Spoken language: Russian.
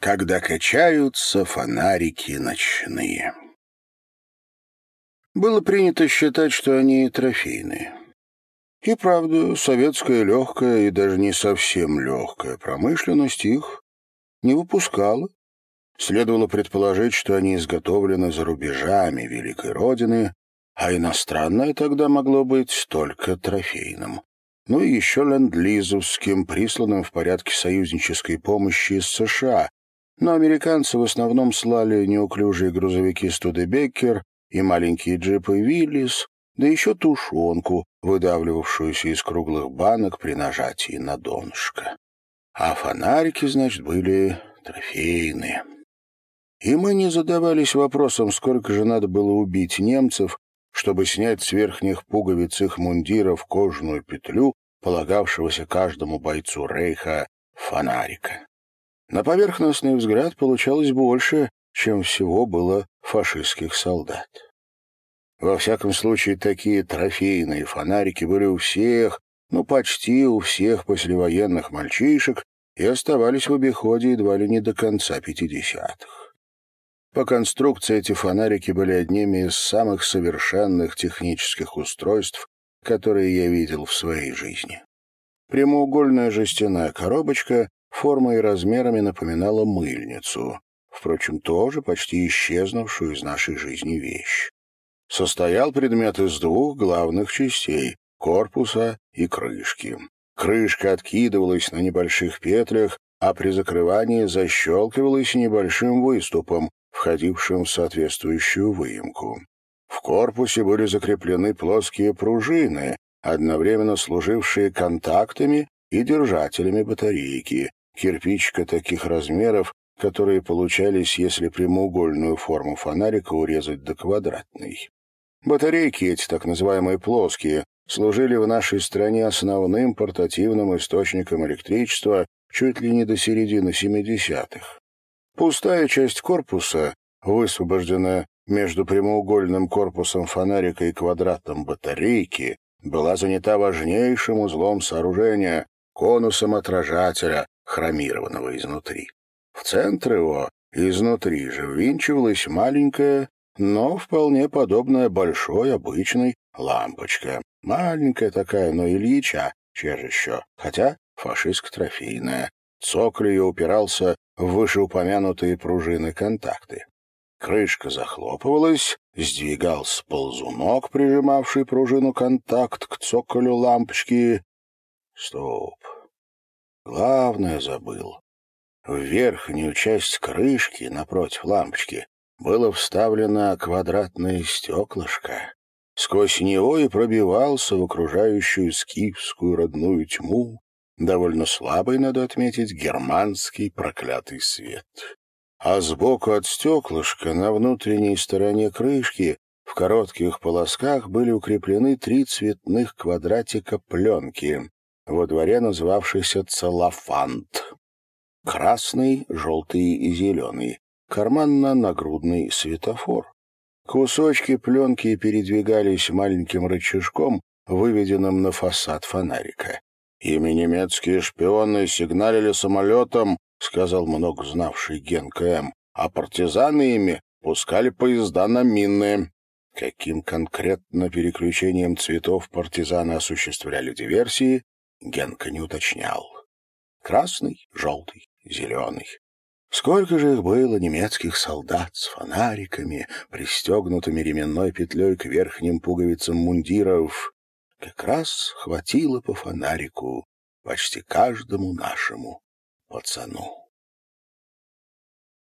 когда качаются фонарики ночные. Было принято считать, что они трофейные. И правда, советская легкая и даже не совсем легкая промышленность их не выпускала. Следовало предположить, что они изготовлены за рубежами Великой Родины, а иностранное тогда могло быть только трофейным. Ну и еще ленд-лизовским, присланным в порядке союзнической помощи из США, но американцы в основном слали неуклюжие грузовики «Студебеккер» и маленькие джипы «Виллис», да еще тушенку, выдавливавшуюся из круглых банок при нажатии на донышко. А фонарики, значит, были трофейные. И мы не задавались вопросом, сколько же надо было убить немцев, чтобы снять с верхних пуговиц их мундиров кожаную петлю, полагавшегося каждому бойцу рейха фонарика. На поверхностный взгляд получалось больше, чем всего было фашистских солдат. Во всяком случае, такие трофейные фонарики были у всех, ну, почти у всех послевоенных мальчишек и оставались в обиходе едва ли не до конца пятидесятых. По конструкции эти фонарики были одними из самых совершенных технических устройств, которые я видел в своей жизни. Прямоугольная жестяная коробочка формой и размерами напоминала мыльницу, впрочем, тоже почти исчезнувшую из нашей жизни вещь. Состоял предмет из двух главных частей — корпуса и крышки. Крышка откидывалась на небольших петлях, а при закрывании защелкивалась небольшим выступом, входившим в соответствующую выемку. В корпусе были закреплены плоские пружины, одновременно служившие контактами и держателями батарейки, кирпичика таких размеров, которые получались, если прямоугольную форму фонарика урезать до квадратной. Батарейки эти, так называемые плоские, служили в нашей стране основным портативным источником электричества чуть ли не до середины 70-х. Пустая часть корпуса, высвобожденная между прямоугольным корпусом фонарика и квадратом батарейки, была занята важнейшим узлом сооружения — конусом отражателя, хромированного изнутри. В центр его изнутри же ввинчивалась маленькая, но вполне подобная большой обычной лампочка. Маленькая такая, но Ильича, чья же еще, хотя фашистско-трофейная. Цоколь ее упирался в вышеупомянутые пружины-контакты. Крышка захлопывалась, сдвигался ползунок, прижимавший пружину контакт к цоколю лампочки. Стоп. Главное забыл. В верхнюю часть крышки, напротив лампочки, было вставлено квадратное стеклышко. Сквозь него и пробивался в окружающую скифскую родную тьму, довольно слабый, надо отметить, германский проклятый свет. А сбоку от стеклышка, на внутренней стороне крышки, в коротких полосках были укреплены три цветных квадратика пленки, во дворе называвшийся целлофант. Красный, желтый и зеленый. Карманно-нагрудный светофор. Кусочки пленки передвигались маленьким рычажком, выведенным на фасад фонарика. «Ими немецкие шпионы сигналили самолетом», — сказал много знавший Ген КМ, «а партизаны ими пускали поезда на минные». Каким конкретно переключением цветов партизаны осуществляли диверсии, Генка не уточнял. Красный, желтый, зеленый. Сколько же их было, немецких солдат с фонариками, пристегнутыми ременной петлей к верхним пуговицам мундиров. Как раз хватило по фонарику почти каждому нашему пацану.